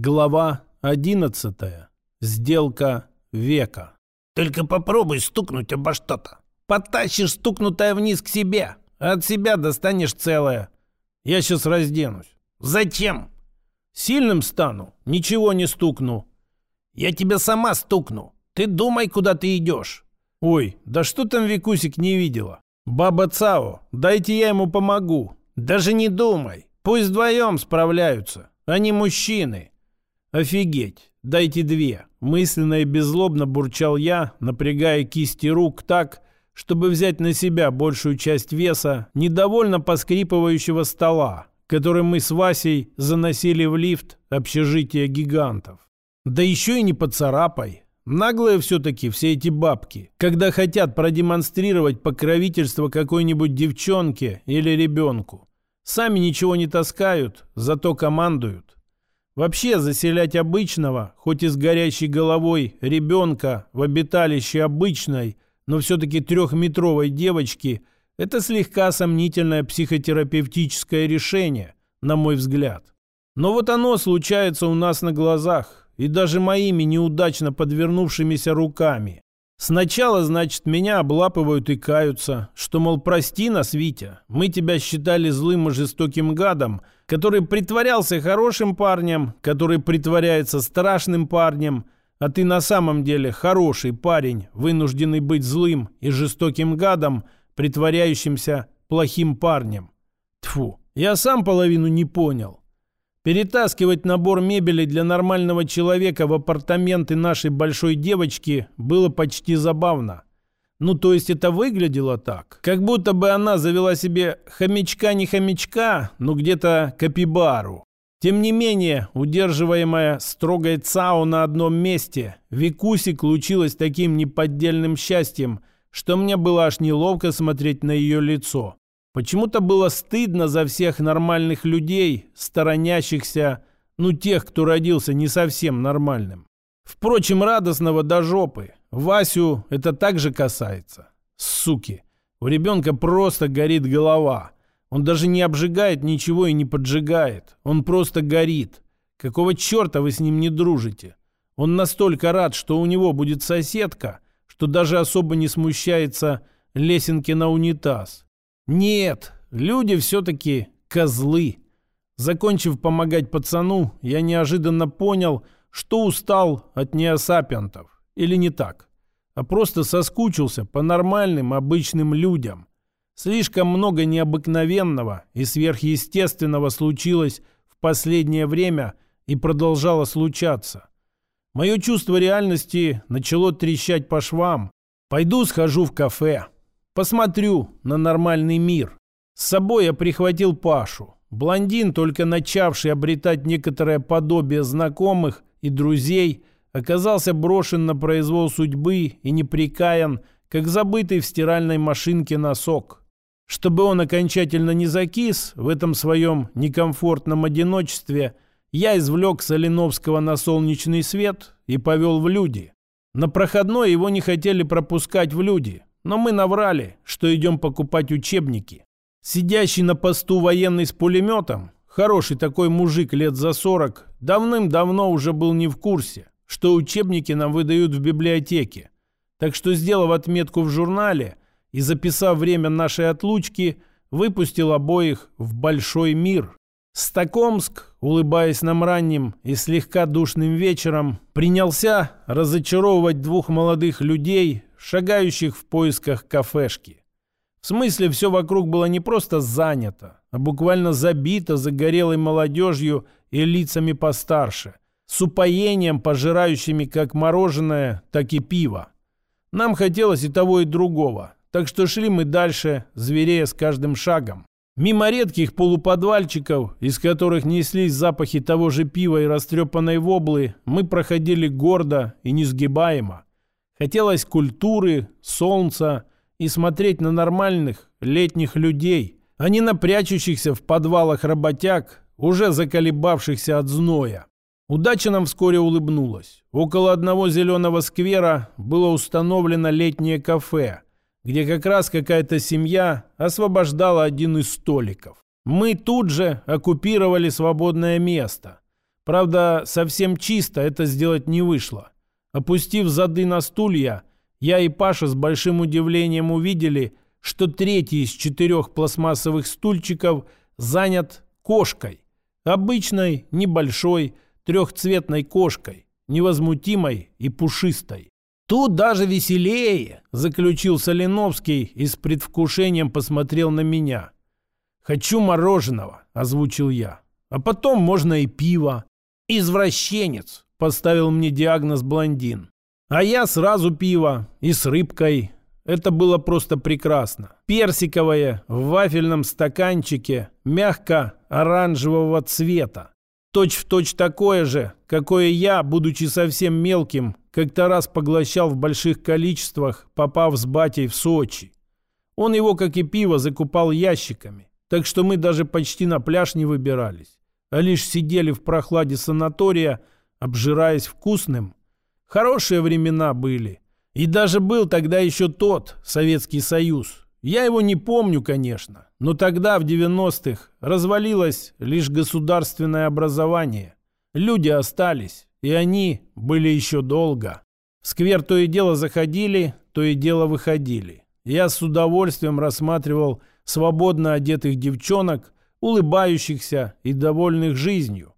Глава 11. Сделка века. Только попробуй стукнуть обо что-то. Потащишь стукнутое вниз к себе, а от себя достанешь целое. Я сейчас разденусь. Зачем? Сильным стану, ничего не стукну. Я тебя сама стукну. Ты думай, куда ты идешь. Ой, да что там Викусик не видела? Баба Цао, дайте я ему помогу. Даже не думай. Пусть вдвоем справляются. Они мужчины. Офигеть, дайте две. Мысленно и беззлобно бурчал я, напрягая кисти рук так, чтобы взять на себя большую часть веса недовольно поскрипывающего стола, который мы с Васей заносили в лифт общежития гигантов. Да еще и не поцарапай. Наглые все-таки все эти бабки, когда хотят продемонстрировать покровительство какой-нибудь девчонке или ребенку. Сами ничего не таскают, зато командуют. Вообще заселять обычного, хоть и с горящей головой, ребенка в обиталище обычной, но все-таки трехметровой девочки – это слегка сомнительное психотерапевтическое решение, на мой взгляд. Но вот оно случается у нас на глазах, и даже моими неудачно подвернувшимися руками. Сначала, значит, меня облапывают и каются, что, мол, прости нас, Витя, мы тебя считали злым и жестоким гадом, который притворялся хорошим парнем, который притворяется страшным парнем, а ты на самом деле хороший парень, вынужденный быть злым и жестоким гадом, притворяющимся плохим парнем. Тфу, я сам половину не понял. Перетаскивать набор мебели для нормального человека в апартаменты нашей большой девочки было почти забавно. Ну, то есть это выглядело так, как будто бы она завела себе хомячка не хомячка, но где-то капибару. Тем не менее, удерживаемая строгой ЦАО на одном месте, Викусик лучилась таким неподдельным счастьем, что мне было аж неловко смотреть на ее лицо. Почему-то было стыдно за всех нормальных людей, сторонящихся, ну, тех, кто родился не совсем нормальным. Впрочем, радостного до жопы. Васю это также касается. Суки. У ребенка просто горит голова. Он даже не обжигает ничего и не поджигает. Он просто горит. Какого черта вы с ним не дружите? Он настолько рад, что у него будет соседка, что даже особо не смущается лесенки на унитаз. Нет, люди все-таки козлы. Закончив помогать пацану, я неожиданно понял, что устал от неосапиантов. Или не так, а просто соскучился по нормальным обычным людям. Слишком много необыкновенного и сверхъестественного случилось в последнее время и продолжало случаться. Мое чувство реальности начало трещать по швам. Пойду схожу в кафе. Посмотрю на нормальный мир. С собой я прихватил Пашу. Блондин, только начавший обретать некоторое подобие знакомых и друзей, оказался брошен на произвол судьбы и неприкаян, как забытый в стиральной машинке носок. Чтобы он окончательно не закис в этом своем некомфортном одиночестве, я извлек Соленовского на солнечный свет и повел в люди. На проходной его не хотели пропускать в люди – но мы наврали, что идем покупать учебники. Сидящий на посту военный с пулеметом, хороший такой мужик лет за 40, давным-давно уже был не в курсе, что учебники нам выдают в библиотеке. Так что, сделав отметку в журнале и записав время нашей отлучки, выпустил обоих в большой мир. Стокомск, улыбаясь нам ранним и слегка душным вечером, принялся разочаровывать двух молодых людей, шагающих в поисках кафешки. В смысле, все вокруг было не просто занято, а буквально забито загорелой молодежью и лицами постарше, с упоением, пожирающими как мороженое, так и пиво. Нам хотелось и того, и другого, так что шли мы дальше, зверея с каждым шагом. Мимо редких полуподвальчиков, из которых неслись запахи того же пива и растрепанной воблы, мы проходили гордо и несгибаемо. Хотелось культуры, солнца и смотреть на нормальных летних людей, а не на прячущихся в подвалах работяг, уже заколебавшихся от зноя. Удача нам вскоре улыбнулась. Около одного зеленого сквера было установлено летнее кафе, где как раз какая-то семья освобождала один из столиков. Мы тут же оккупировали свободное место. Правда, совсем чисто это сделать не вышло. Опустив зады на стулья, я и Паша с большим удивлением увидели, что третий из четырех пластмассовых стульчиков занят кошкой. Обычной, небольшой, трехцветной кошкой, невозмутимой и пушистой. «Тут даже веселее!» – заключил Соленовский и с предвкушением посмотрел на меня. «Хочу мороженого», – озвучил я. «А потом можно и пиво». «Извращенец», – поставил мне диагноз блондин. А я сразу пиво и с рыбкой. Это было просто прекрасно. Персиковое в вафельном стаканчике, мягко-оранжевого цвета. Точь-в-точь точь такое же, какое я, будучи совсем мелким, как-то раз поглощал в больших количествах, попав с батей в Сочи. Он его, как и пиво, закупал ящиками, так что мы даже почти на пляж не выбирались, а лишь сидели в прохладе санатория, обжираясь вкусным. Хорошие времена были. И даже был тогда еще тот Советский Союз. Я его не помню, конечно, но тогда, в 90-х, развалилось лишь государственное образование. Люди остались, и они были еще долго. В сквер то и дело заходили, то и дело выходили. Я с удовольствием рассматривал свободно одетых девчонок, улыбающихся и довольных жизнью.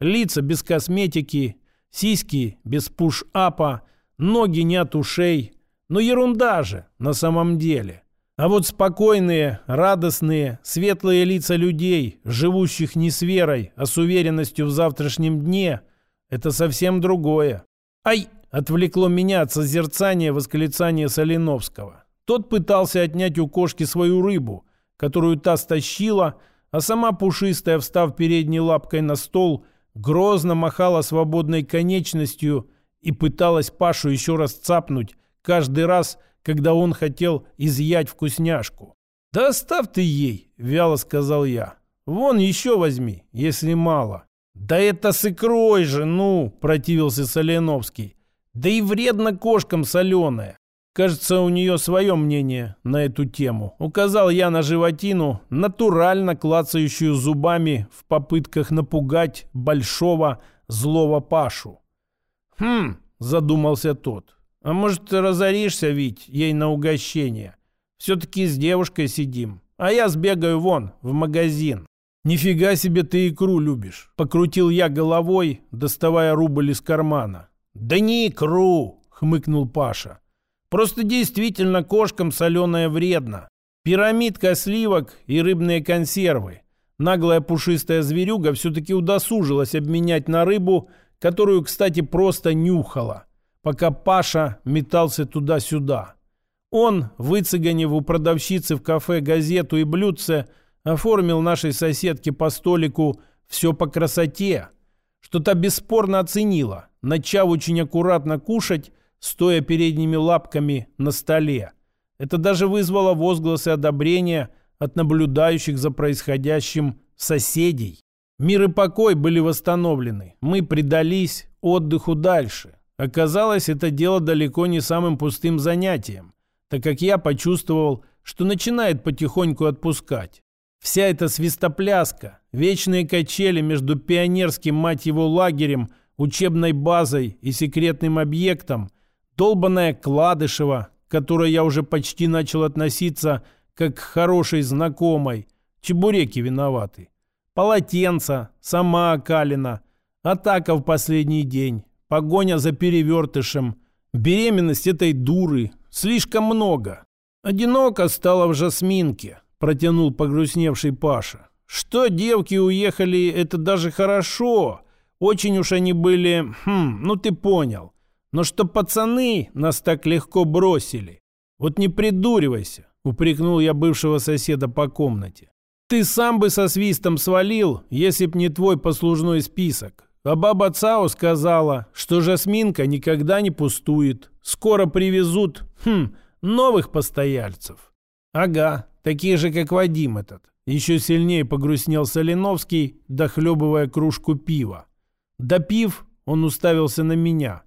Лица без косметики, сиськи без пуш-апа, ноги не от ушей. Но ерунда же на самом деле. А вот спокойные, радостные, светлые лица людей, живущих не с верой, а с уверенностью в завтрашнем дне, это совсем другое. «Ай!» — отвлекло меня от созерцания восклицания Соленовского. Тот пытался отнять у кошки свою рыбу, которую та стащила, а сама пушистая, встав передней лапкой на стол, грозно махала свободной конечностью и пыталась Пашу еще раз цапнуть каждый раз, когда он хотел изъять вкусняшку. «Да оставь ты ей», — вяло сказал я. «Вон еще возьми, если мало». «Да это с икрой же, ну!» – противился Соленовский. «Да и вредно кошкам соленое. Кажется, у нее свое мнение на эту тему. Указал я на животину, натурально клацающую зубами в попытках напугать большого злого Пашу. «Хм», – задумался тот, – «а может, разоришься, Вить, ей на угощение? Все-таки с девушкой сидим, а я сбегаю вон, в магазин». «Нифига себе ты икру любишь!» Покрутил я головой, доставая рубль из кармана. «Да не икру!» — хмыкнул Паша. «Просто действительно кошкам соленое вредно. Пирамидка сливок и рыбные консервы. Наглая пушистая зверюга все-таки удосужилась обменять на рыбу, которую, кстати, просто нюхала, пока Паша метался туда-сюда. Он, выцеганив у продавщицы в кафе газету и блюдце, оформил нашей соседке по столику все по красоте, что та бесспорно оценила, начав очень аккуратно кушать, стоя передними лапками на столе. Это даже вызвало возгласы одобрения от наблюдающих за происходящим соседей. Мир и покой были восстановлены. Мы предались отдыху дальше. Оказалось, это дело далеко не самым пустым занятием, так как я почувствовал, что начинает потихоньку отпускать. Вся эта свистопляска, вечные качели между пионерским, мать его, лагерем, учебной базой и секретным объектом, долбанная Кладышева, к которой я уже почти начал относиться как к хорошей знакомой, чебуреки виноваты, полотенца, сама Акалина, атака в последний день, погоня за перевертышем, беременность этой дуры, слишком много. Одиноко стало в Жасминке, протянул погрустневший Паша. Что девки уехали, это даже хорошо. Очень уж они были, хм, ну ты понял. Но что пацаны нас так легко бросили. Вот не придуривайся, упрекнул я бывшего соседа по комнате. Ты сам бы со свистом свалил, если б не твой послужной список. А баба Цао сказала, что Жасминка никогда не пустует. Скоро привезут, хм, новых постояльцев. Ага, такие же, как Вадим этот. Еще сильнее погрустнел Соленовский, дохлебывая кружку пива. Допив, он уставился на меня.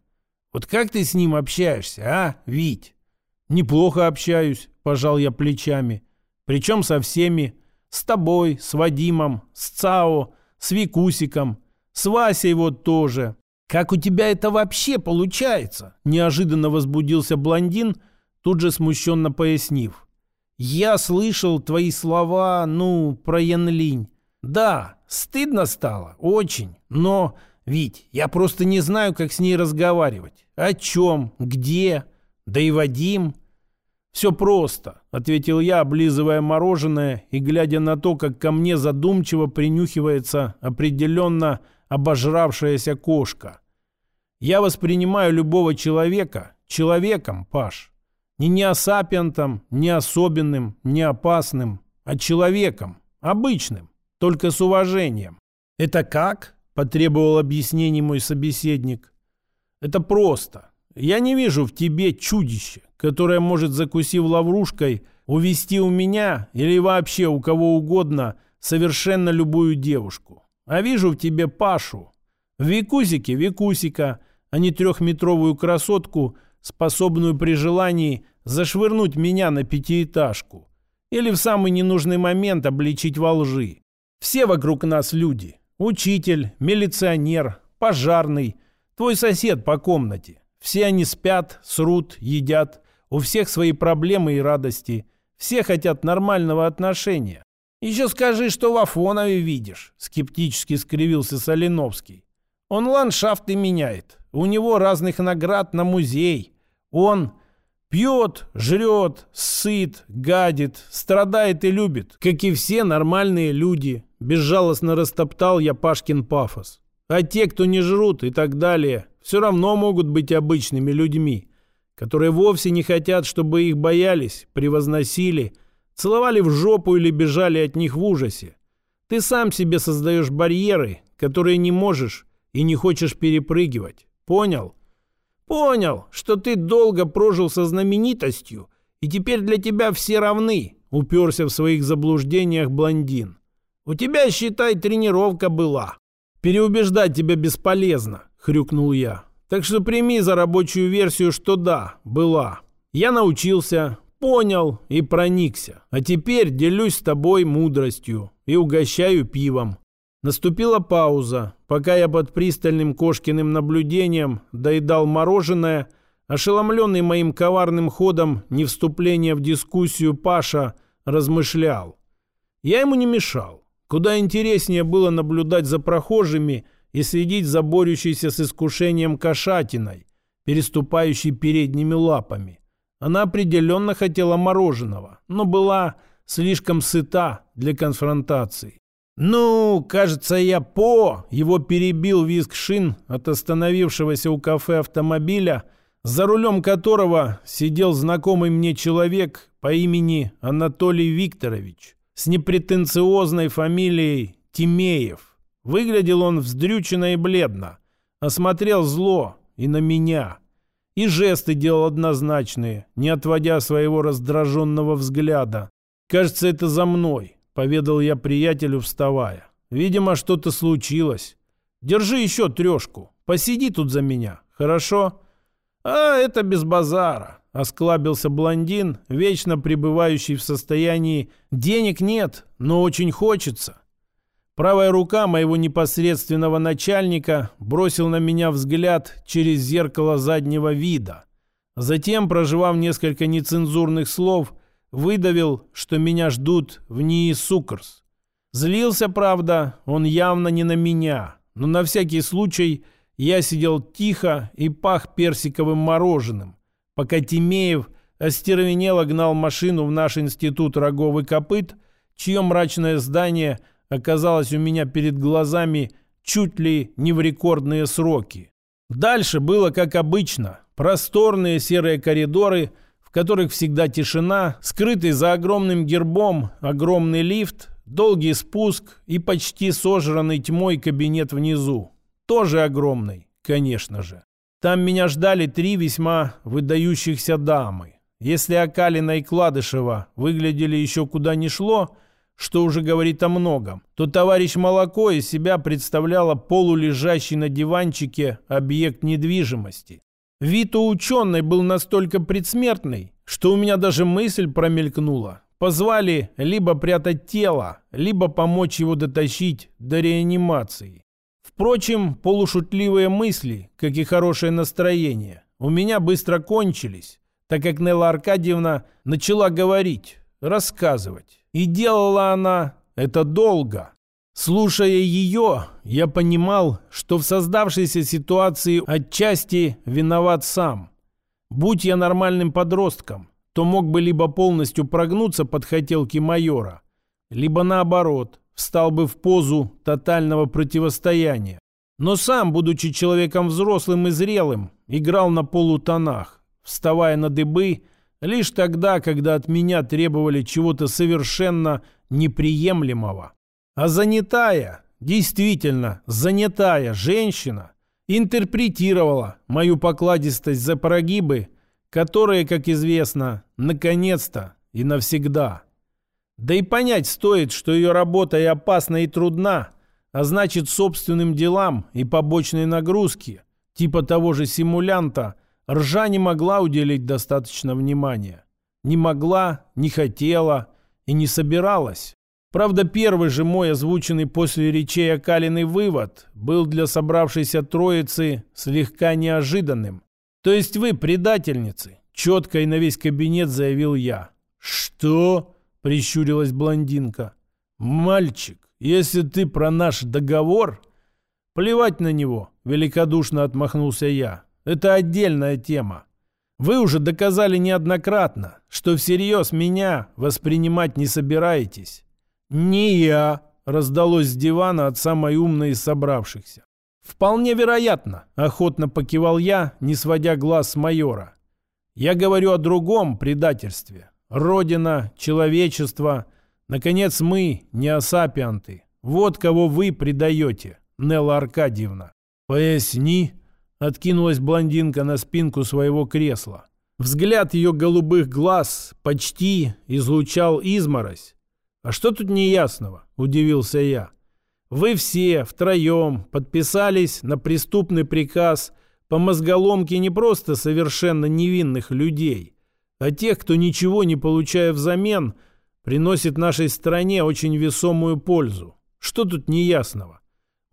«Вот как ты с ним общаешься, а, Вить?» «Неплохо общаюсь», – пожал я плечами. «Причем со всеми. С тобой, с Вадимом, с Цао, с Викусиком. С Васей вот тоже. Как у тебя это вообще получается? Неожиданно возбудился блондин, тут же смущенно пояснив. Я слышал твои слова, ну, про Янлинь. Да, стыдно стало, очень. Но, Вить, я просто не знаю, как с ней разговаривать. О чем, где, да и Вадим. «Все просто», — ответил я, облизывая мороженое и глядя на то, как ко мне задумчиво принюхивается определенно обожравшаяся кошка. «Я воспринимаю любого человека человеком, Паш. Не неосапиантом, не особенным, не опасным, а человеком, обычным, только с уважением». «Это как?» — потребовал объяснений мой собеседник. «Это просто. Я не вижу в тебе чудище, которое может, закусив лаврушкой, увести у меня или вообще у кого угодно совершенно любую девушку. А вижу в тебе Пашу. В Викусике Викусика, а не трехметровую красотку, способную при желании зашвырнуть меня на пятиэтажку. Или в самый ненужный момент обличить во лжи. Все вокруг нас люди. Учитель, милиционер, пожарный, твой сосед по комнате. Все они спят, срут, едят. У всех свои проблемы и радости. Все хотят нормального отношения. Еще скажи, что в Афонове видишь, скептически скривился Соленовский. Он ландшафты меняет. У него разных наград на музей. Он пьет, жрет, сыт, гадит, страдает и любит, как и все нормальные люди. Безжалостно растоптал я Пашкин пафос. А те, кто не жрут и так далее, все равно могут быть обычными людьми, которые вовсе не хотят, чтобы их боялись, превозносили, целовали в жопу или бежали от них в ужасе. Ты сам себе создаешь барьеры, которые не можешь и не хочешь перепрыгивать. Понял? Понял, что ты долго прожил со знаменитостью, и теперь для тебя все равны, уперся в своих заблуждениях блондин. У тебя, считай, тренировка была. Переубеждать тебя бесполезно хрюкнул я. Так что прими за рабочую версию, что да, была. Я научился, понял и проникся. А теперь делюсь с тобой мудростью и угощаю пивом. Наступила пауза, пока я под пристальным кошкиным наблюдением доедал мороженое, ошеломленный моим коварным ходом не вступления в дискуссию Паша размышлял. Я ему не мешал. Куда интереснее было наблюдать за прохожими и следить за борющейся с искушением кошатиной, переступающей передними лапами. Она определенно хотела мороженого, но была слишком сыта для конфронтации. «Ну, кажется, я по...» Его перебил визг шин от остановившегося у кафе автомобиля, за рулем которого сидел знакомый мне человек по имени Анатолий Викторович с непретенциозной фамилией Тимеев. Выглядел он вздрюченно и бледно. Осмотрел зло и на меня. И жесты делал однозначные, не отводя своего раздраженного взгляда. «Кажется, это за мной», — поведал я приятелю, вставая. «Видимо, что-то случилось. Держи еще трешку. Посиди тут за меня, хорошо?» «А, это без базара», — осклабился блондин, вечно пребывающий в состоянии «денег нет, но очень хочется». Правая рука моего непосредственного начальника бросил на меня взгляд через зеркало заднего вида. Затем, проживав несколько нецензурных слов, выдавил, что меня ждут в НИИ Сукарс. Злился, правда, он явно не на меня, но на всякий случай я сидел тихо и пах персиковым мороженым, пока Тимеев остервенело гнал машину в наш институт роговый копыт, чье мрачное здание – оказалось у меня перед глазами чуть ли не в рекордные сроки. Дальше было как обычно. Просторные серые коридоры, в которых всегда тишина, скрытый за огромным гербом огромный лифт, долгий спуск и почти сожранный тьмой кабинет внизу. Тоже огромный, конечно же. Там меня ждали три весьма выдающихся дамы. Если Акалина и Кладышева выглядели еще куда ни шло – что уже говорит о многом, то товарищ Молоко из себя представляла полулежащий на диванчике объект недвижимости. Вид у ученой был настолько предсмертный, что у меня даже мысль промелькнула. Позвали либо прятать тело, либо помочь его дотащить до реанимации. Впрочем, полушутливые мысли, как и хорошее настроение, у меня быстро кончились, так как Нелла Аркадьевна начала говорить, рассказывать. И делала она это долго. Слушая ее, я понимал, что в создавшейся ситуации отчасти виноват сам. Будь я нормальным подростком, то мог бы либо полностью прогнуться под хотелки майора, либо наоборот, встал бы в позу тотального противостояния. Но сам, будучи человеком взрослым и зрелым, играл на полутонах, вставая на дыбы лишь тогда, когда от меня требовали чего-то совершенно неприемлемого. А занятая, действительно занятая женщина интерпретировала мою покладистость за прогибы, которые, как известно, наконец-то и навсегда. Да и понять стоит, что ее работа и опасна, и трудна, а значит собственным делам и побочной нагрузки, типа того же симулянта, ржа не могла уделить достаточно внимания. Не могла, не хотела и не собиралась. Правда, первый же мой озвученный после речей Акалиный вывод был для собравшейся троицы слегка неожиданным. «То есть вы предательницы?» – четко и на весь кабинет заявил я. «Что?» – прищурилась блондинка. «Мальчик, если ты про наш договор...» «Плевать на него», – великодушно отмахнулся я. «Это отдельная тема. Вы уже доказали неоднократно, что всерьез меня воспринимать не собираетесь. «Не я», — раздалось с дивана от самой умной из собравшихся. «Вполне вероятно», — охотно покивал я, не сводя глаз с майора. «Я говорю о другом предательстве. Родина, человечество. Наконец, мы не осапианты. Вот кого вы предаете, Нелла Аркадьевна». «Поясни», — откинулась блондинка на спинку своего кресла. Взгляд ее голубых глаз почти излучал изморозь. «А что тут неясного?» – удивился я. «Вы все втроем подписались на преступный приказ по мозголомке не просто совершенно невинных людей, а тех, кто, ничего не получая взамен, приносит нашей стране очень весомую пользу. Что тут неясного?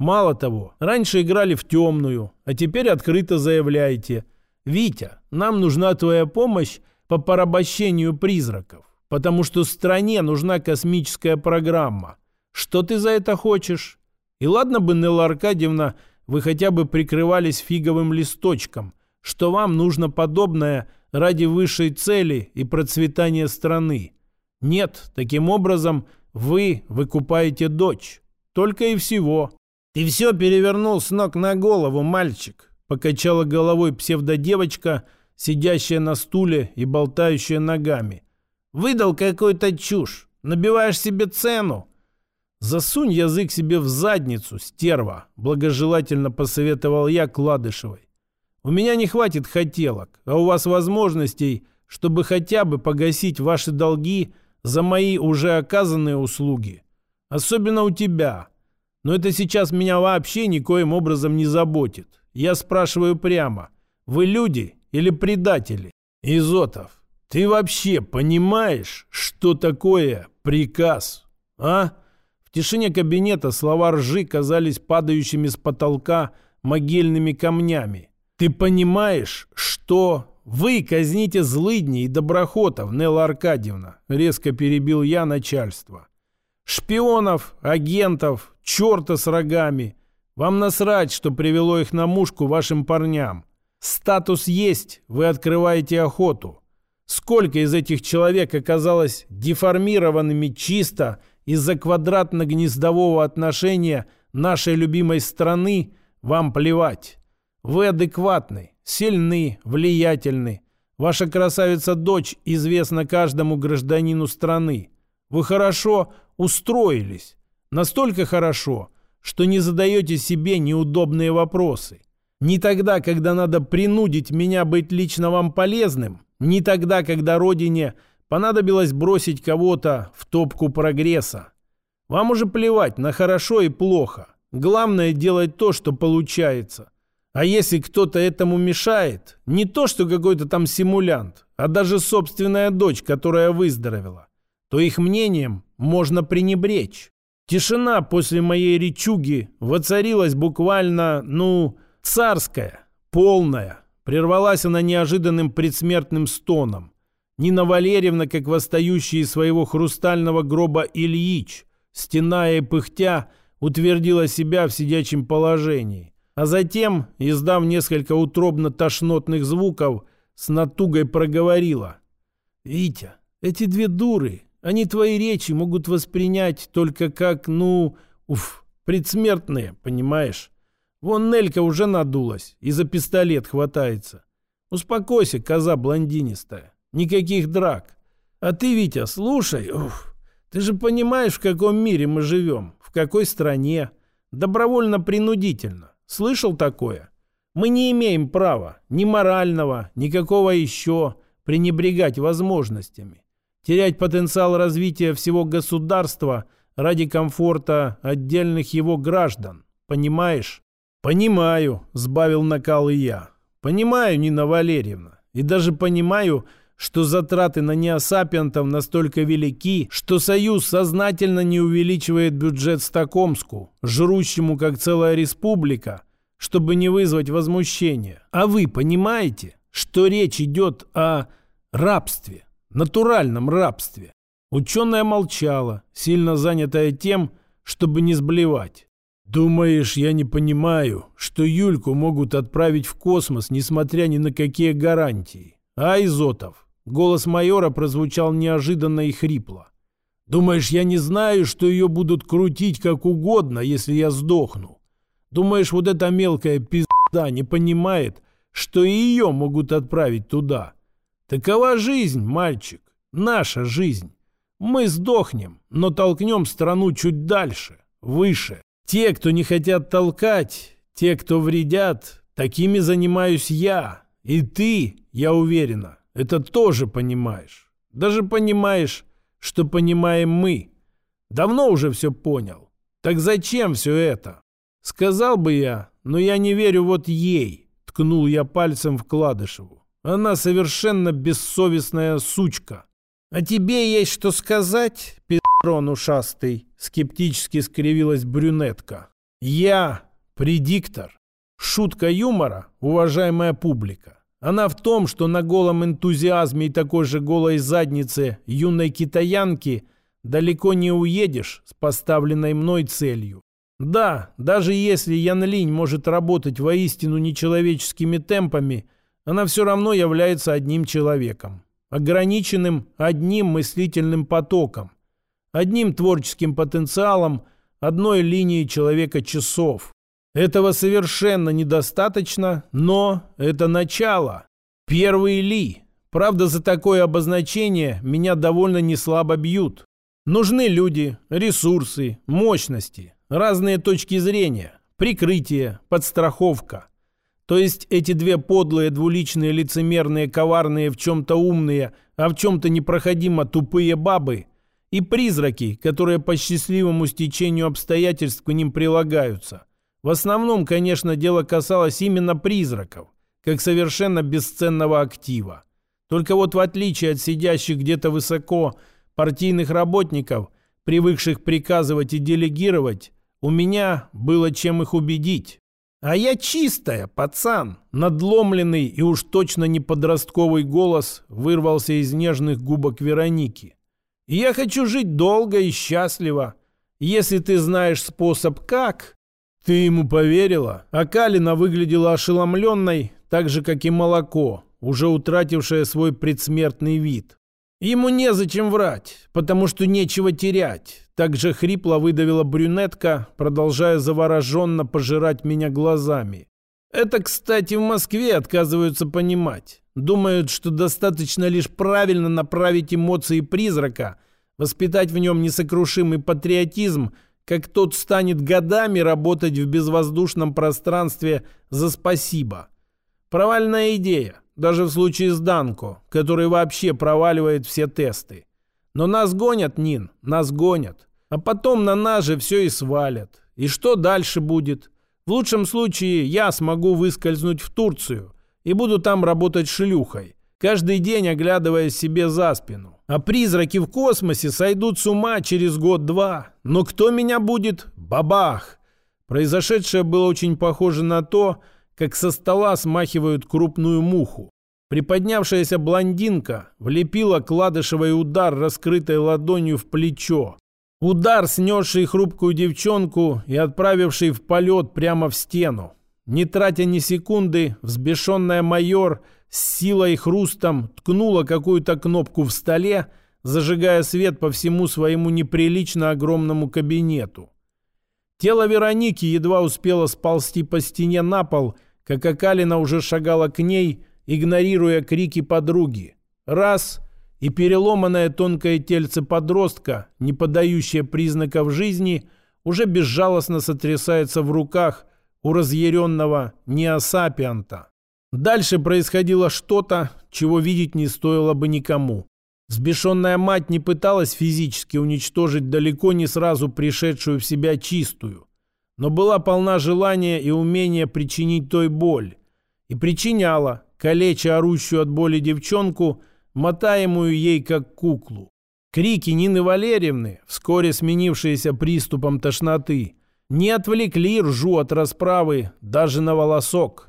Мало того, раньше играли в темную, а теперь открыто заявляете «Витя, нам нужна твоя помощь по порабощению призраков потому что стране нужна космическая программа. Что ты за это хочешь? И ладно бы, Нелла Аркадьевна, вы хотя бы прикрывались фиговым листочком, что вам нужно подобное ради высшей цели и процветания страны. Нет, таким образом вы выкупаете дочь. Только и всего. Ты все перевернул с ног на голову, мальчик, покачала головой псевдодевочка, сидящая на стуле и болтающая ногами. Выдал какую-то чушь. Набиваешь себе цену. Засунь язык себе в задницу, стерва, благожелательно посоветовал я Кладышевой. У меня не хватит хотелок, а у вас возможностей, чтобы хотя бы погасить ваши долги за мои уже оказанные услуги. Особенно у тебя. Но это сейчас меня вообще никоим образом не заботит. Я спрашиваю прямо. Вы люди или предатели? Изотов, ты вообще понимаешь, что такое приказ, а? В тишине кабинета слова ржи казались падающими с потолка могильными камнями. Ты понимаешь, что... Вы казните злыдней и доброхотов, Нелла Аркадьевна, резко перебил я начальство. Шпионов, агентов, черта с рогами. Вам насрать, что привело их на мушку вашим парням. Статус есть, вы открываете охоту. Сколько из этих человек оказалось деформированными чисто из-за квадратно-гнездового отношения нашей любимой страны, вам плевать. Вы адекватны, сильны, влиятельны. Ваша красавица-дочь известна каждому гражданину страны. Вы хорошо устроились. Настолько хорошо, что не задаете себе неудобные вопросы. Не тогда, когда надо принудить меня быть лично вам полезным, не тогда, когда родине понадобилось бросить кого-то в топку прогресса. Вам уже плевать на хорошо и плохо. Главное делать то, что получается. А если кто-то этому мешает, не то, что какой-то там симулянт, а даже собственная дочь, которая выздоровела, то их мнением можно пренебречь. Тишина после моей речуги воцарилась буквально, ну, царская, полная. Прервалась она неожиданным предсмертным стоном. Нина Валерьевна, как восстающий из своего хрустального гроба Ильич, стеная и пыхтя, утвердила себя в сидячем положении. А затем, издав несколько утробно-тошнотных звуков, с натугой проговорила. «Витя, эти две дуры, они твои речи могут воспринять только как, ну, уф, предсмертные, понимаешь? Вон Нелька уже надулась и за пистолет хватается. Успокойся, коза блондинистая. Никаких драк. А ты, Витя, слушай, уф, ты же понимаешь, в каком мире мы живем, в какой стране. Добровольно-принудительно. Слышал такое? Мы не имеем права ни морального, никакого еще пренебрегать возможностями терять потенциал развития всего государства ради комфорта отдельных его граждан. Понимаешь? Понимаю, сбавил накал и я. Понимаю, Нина Валерьевна. И даже понимаю, что затраты на неосапиантов настолько велики, что Союз сознательно не увеличивает бюджет Стокомску, жрущему как целая республика, чтобы не вызвать возмущения. А вы понимаете, что речь идет о рабстве? Натуральном рабстве. Ученая молчала, сильно занятая тем, чтобы не сблевать. «Думаешь, я не понимаю, что Юльку могут отправить в космос, несмотря ни на какие гарантии? А, Изотов?» Голос майора прозвучал неожиданно и хрипло. «Думаешь, я не знаю, что ее будут крутить как угодно, если я сдохну? Думаешь, вот эта мелкая пизда не понимает, что ее могут отправить туда?» Такова жизнь, мальчик, наша жизнь. Мы сдохнем, но толкнем страну чуть дальше, выше. Те, кто не хотят толкать, те, кто вредят, такими занимаюсь я. И ты, я уверена, это тоже понимаешь. Даже понимаешь, что понимаем мы. Давно уже все понял. Так зачем все это? Сказал бы я, но я не верю вот ей, ткнул я пальцем в Кладышеву. Она совершенно бессовестная сучка. А тебе есть что сказать, пи***рон ушастый? Скептически скривилась брюнетка. Я предиктор. Шутка юмора, уважаемая публика. Она в том, что на голом энтузиазме и такой же голой заднице юной китаянки далеко не уедешь с поставленной мной целью. Да, даже если Ян Линь может работать воистину нечеловеческими темпами – она все равно является одним человеком, ограниченным одним мыслительным потоком, одним творческим потенциалом, одной линией человека-часов. Этого совершенно недостаточно, но это начало. Первый Ли. Правда, за такое обозначение меня довольно неслабо бьют. Нужны люди, ресурсы, мощности, разные точки зрения, прикрытие, подстраховка. То есть эти две подлые, двуличные, лицемерные, коварные, в чем-то умные, а в чем-то непроходимо тупые бабы и призраки, которые по счастливому стечению обстоятельств к ним прилагаются. В основном, конечно, дело касалось именно призраков, как совершенно бесценного актива. Только вот в отличие от сидящих где-то высоко партийных работников, привыкших приказывать и делегировать, у меня было чем их убедить. «А я чистая, пацан!» Надломленный и уж точно не подростковый голос вырвался из нежных губок Вероники. «Я хочу жить долго и счастливо. Если ты знаешь способ как...» Ты ему поверила? А Калина выглядела ошеломленной, так же, как и молоко, уже утратившее свой предсмертный вид. Ему незачем врать, потому что нечего терять. Так же хрипло выдавила брюнетка, продолжая завороженно пожирать меня глазами. Это, кстати, в Москве отказываются понимать. Думают, что достаточно лишь правильно направить эмоции призрака, воспитать в нем несокрушимый патриотизм, как тот станет годами работать в безвоздушном пространстве за спасибо. Провальная идея, даже в случае с Данко, который вообще проваливает все тесты. Но нас гонят, Нин, нас гонят. А потом на нас же все и свалят. И что дальше будет? В лучшем случае я смогу выскользнуть в Турцию и буду там работать шлюхой, каждый день оглядывая себе за спину. А призраки в космосе сойдут с ума через год-два. Но кто меня будет? Бабах! Произошедшее было очень похоже на то, как со стола смахивают крупную муху. Приподнявшаяся блондинка влепила кладышевый удар, раскрытой ладонью в плечо. Удар, снесший хрупкую девчонку и отправивший в полет прямо в стену. Не тратя ни секунды, взбешенная майор с силой и хрустом ткнула какую-то кнопку в столе, зажигая свет по всему своему неприлично огромному кабинету. Тело Вероники едва успело сползти по стене на пол, как Акалина уже шагала к ней, игнорируя крики подруги. Раз — и переломанное тонкое тельце подростка, не подающее признаков жизни, уже безжалостно сотрясается в руках у разъяренного неосапианта. Дальше происходило что-то, чего видеть не стоило бы никому. Сбешенная мать не пыталась физически уничтожить далеко не сразу пришедшую в себя чистую, но была полна желания и умения причинить той боль. И причиняла, калеча орущую от боли девчонку, мотаемую ей как куклу. Крики Нины Валерьевны, вскоре сменившиеся приступом тошноты, не отвлекли ржу от расправы даже на волосок.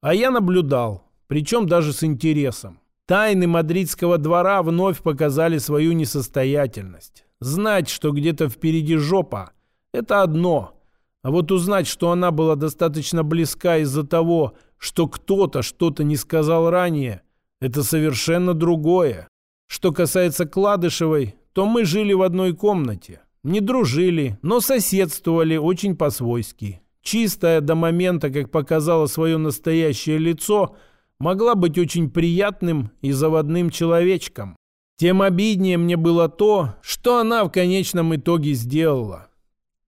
А я наблюдал, причем даже с интересом. Тайны мадридского двора вновь показали свою несостоятельность. Знать, что где-то впереди жопа – это одно. А вот узнать, что она была достаточно близка из-за того, что кто-то что-то не сказал ранее – это совершенно другое. Что касается Кладышевой, то мы жили в одной комнате. Не дружили, но соседствовали очень по-свойски. Чистая до момента, как показала свое настоящее лицо – могла быть очень приятным и заводным человечком. Тем обиднее мне было то, что она в конечном итоге сделала.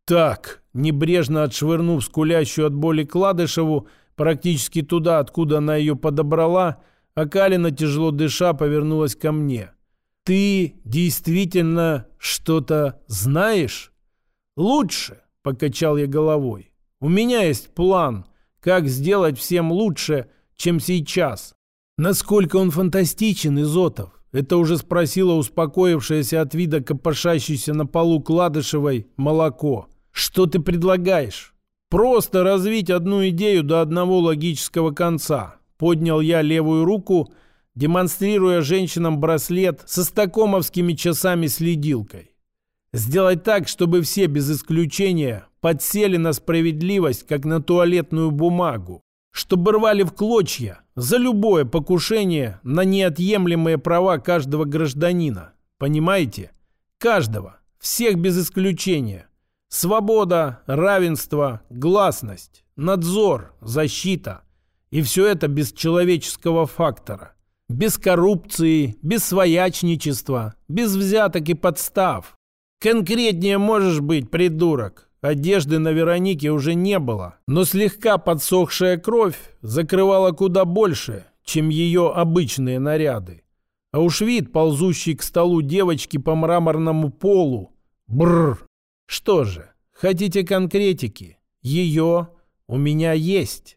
Так, небрежно отшвырнув скулящую от боли Кладышеву практически туда, откуда она ее подобрала, Акалина, тяжело дыша, повернулась ко мне. «Ты действительно что-то знаешь?» «Лучше», — покачал я головой. «У меня есть план, как сделать всем лучше, чем сейчас. Насколько он фантастичен, Изотов? Это уже спросила успокоившаяся от вида копошащейся на полу Кладышевой молоко. Что ты предлагаешь? Просто развить одну идею до одного логического конца. Поднял я левую руку, демонстрируя женщинам браслет со стакомовскими часами-следилкой. Сделать так, чтобы все без исключения подсели на справедливость, как на туалетную бумагу чтобы рвали в клочья за любое покушение на неотъемлемые права каждого гражданина. Понимаете? Каждого. Всех без исключения. Свобода, равенство, гласность, надзор, защита. И все это без человеческого фактора. Без коррупции, без своячничества, без взяток и подстав. Конкретнее можешь быть, придурок. Одежды на Веронике уже не было, но слегка подсохшая кровь закрывала куда больше, чем ее обычные наряды. А уж вид, ползущий к столу девочки по мраморному полу. Бррр. Что же, хотите конкретики? Ее у меня есть.